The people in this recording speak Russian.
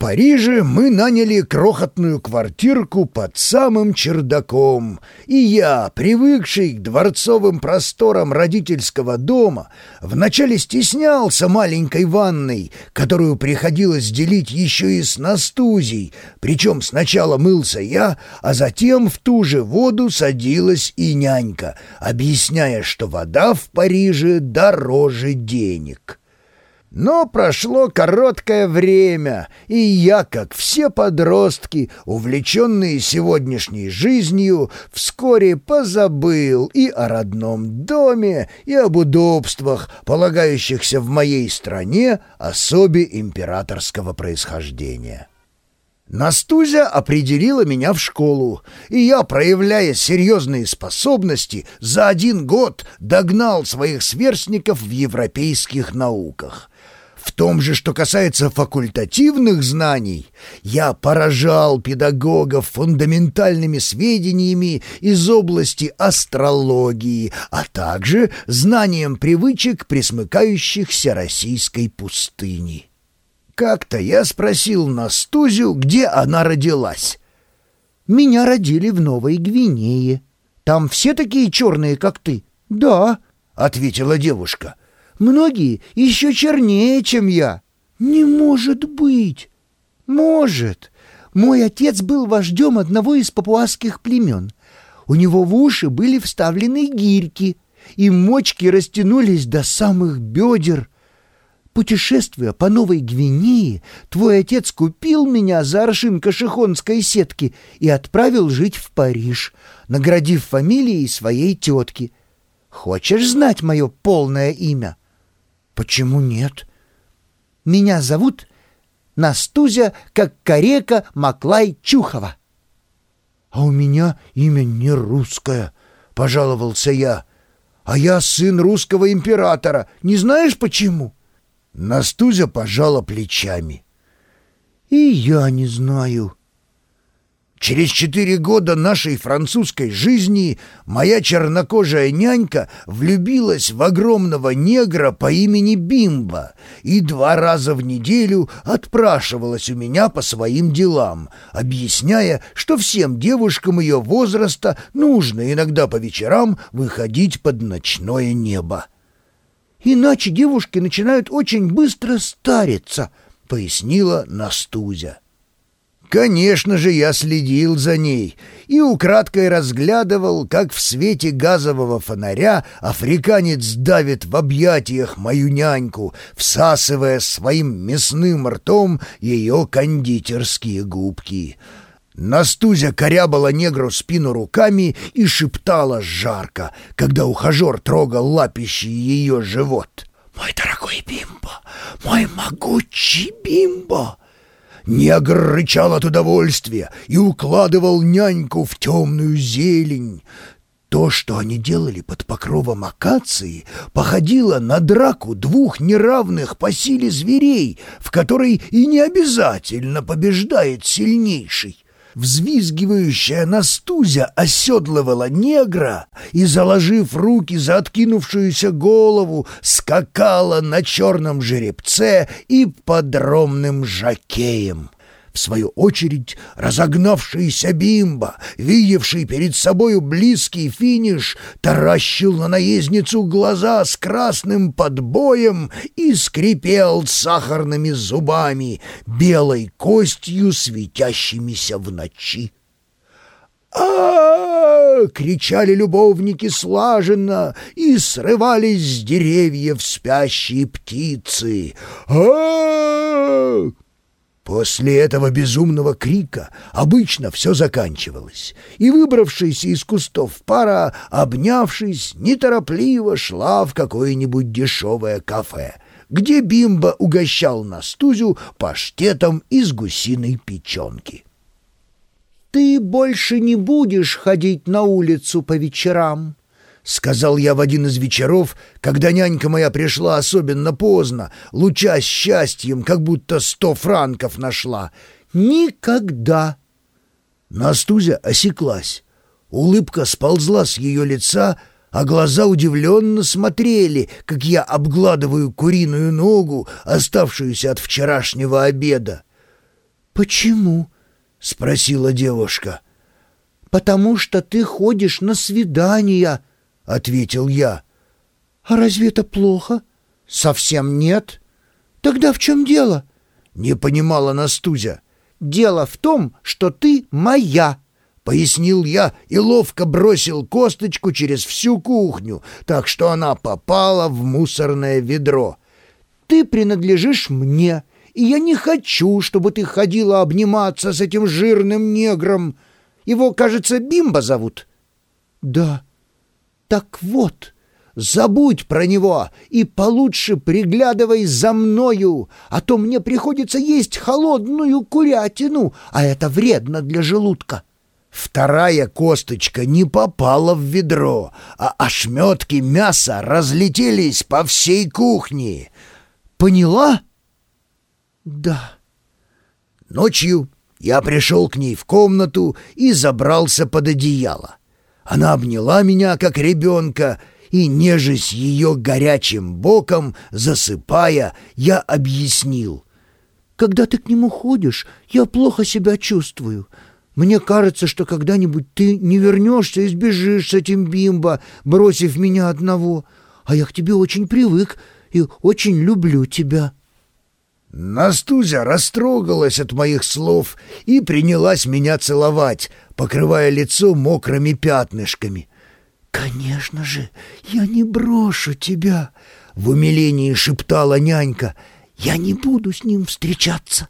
Париже мы наняли крохотную квартирку под самым чердаком, и я, привыкший к дворцовым просторам родительского дома, вначале стеснялся маленькой ванной, которую приходилось делить еще и с Настузей, причем сначала мылся я, а затем в ту же воду садилась и нянька, объясняя, что вода в Париже дороже денег. Но прошло короткое время, и я, как все подростки, увлеченные сегодняшней жизнью, вскоре позабыл и о родном доме, и об удобствах, полагающихся в моей стране особе императорского происхождения. Настузя определила меня в школу, и я, проявляя серьезные способности, за один год догнал своих сверстников в европейских науках. В том же, что касается факультативных знаний, я поражал педагогов фундаментальными сведениями из области астрологии, а также знанием привычек присмыкающихся российской пустыни. Как-то я спросил Настузю, где она родилась. «Меня родили в Новой Гвинее. Там все такие черные, как ты?» «Да», — ответила девушка. Многие еще чернее, чем я. Не может быть. Может. Мой отец был вождем одного из папуасских племен. У него в уши были вставлены гирьки, и мочки растянулись до самых бедер. Путешествуя по Новой Гвинее, твой отец купил меня за аршин кашихонской сетки и отправил жить в Париж, наградив фамилией своей тетки. Хочешь знать мое полное имя? «Почему нет?» «Меня зовут Настузя, как Карека Маклай Чухова». «А у меня имя не русское», — пожаловался я. «А я сын русского императора. Не знаешь, почему?» Настузя пожала плечами. «И я не знаю», Через четыре года нашей французской жизни моя чернокожая нянька влюбилась в огромного негра по имени Бимба и два раза в неделю отпрашивалась у меня по своим делам, объясняя, что всем девушкам ее возраста нужно иногда по вечерам выходить под ночное небо. «Иначе девушки начинают очень быстро стариться», — пояснила Настузя. Конечно же, я следил за ней и украдкой разглядывал, как в свете газового фонаря африканец давит в объятиях мою няньку, всасывая своим мясным ртом ее кондитерские губки. Настузя корябала негру спину руками и шептала жарко, когда ухажер трогал лапищей ее живот. «Мой дорогой Бимбо! Мой могучий Бимбо!» Негр рычал от удовольствия и укладывал няньку в темную зелень. То, что они делали под покровом акации, походило на драку двух неравных по силе зверей, в которой и не обязательно побеждает сильнейший. Взвизгивающая Настузя оседлывала негра и, заложив руки за откинувшуюся голову, скакала на черном жеребце и подромным жакеем. В свою очередь, разогнавшийся Бимба, видевший перед собою близкий финиш, таращил на наездницу глаза с красным подбоем и скрипел сахарными зубами, белой костью, светящимися в ночи. а, кричали любовники слаженно и срывались с деревьев спящие птицы. а После этого безумного крика обычно все заканчивалось, и выбравшаяся из кустов пара, обнявшись, неторопливо шла в какое-нибудь дешевое кафе, где Бимба угощал Настузю паштетом из гусиной печенки. «Ты больше не будешь ходить на улицу по вечерам», — сказал я в один из вечеров, когда нянька моя пришла особенно поздно, луча счастьем, как будто сто франков нашла. «Никогда!» Настузя осеклась. Улыбка сползла с ее лица, а глаза удивленно смотрели, как я обгладываю куриную ногу, оставшуюся от вчерашнего обеда. «Почему?» — спросила девушка. «Потому что ты ходишь на свидания», — ответил я. «А разве это плохо?» «Совсем нет». «Тогда в чем дело?» — не понимала Настузя. «Дело в том, что ты моя», — пояснил я и ловко бросил косточку через всю кухню, так что она попала в мусорное ведро. «Ты принадлежишь мне, и я не хочу, чтобы ты ходила обниматься с этим жирным негром. Его, кажется, Бимба зовут». «Да». «Так вот». Забудь про него и получше приглядывай за мною, а то мне приходится есть холодную курятину, а это вредно для желудка». Вторая косточка не попала в ведро, а ошметки мяса разлетелись по всей кухне. Поняла? Да. Ночью я пришел к ней в комнату и забрался под одеяло. Она обняла меня, как ребенка, и, нежесть ее горячим боком, засыпая, я объяснил. «Когда ты к нему ходишь, я плохо себя чувствую. Мне кажется, что когда-нибудь ты не вернешься и сбежишь с этим бимбо, бросив меня одного. А я к тебе очень привык и очень люблю тебя». Настузя растрогалась от моих слов и принялась меня целовать, покрывая лицо мокрыми пятнышками. «Конечно же, я не брошу тебя!» — в умилении шептала нянька. «Я не буду с ним встречаться!»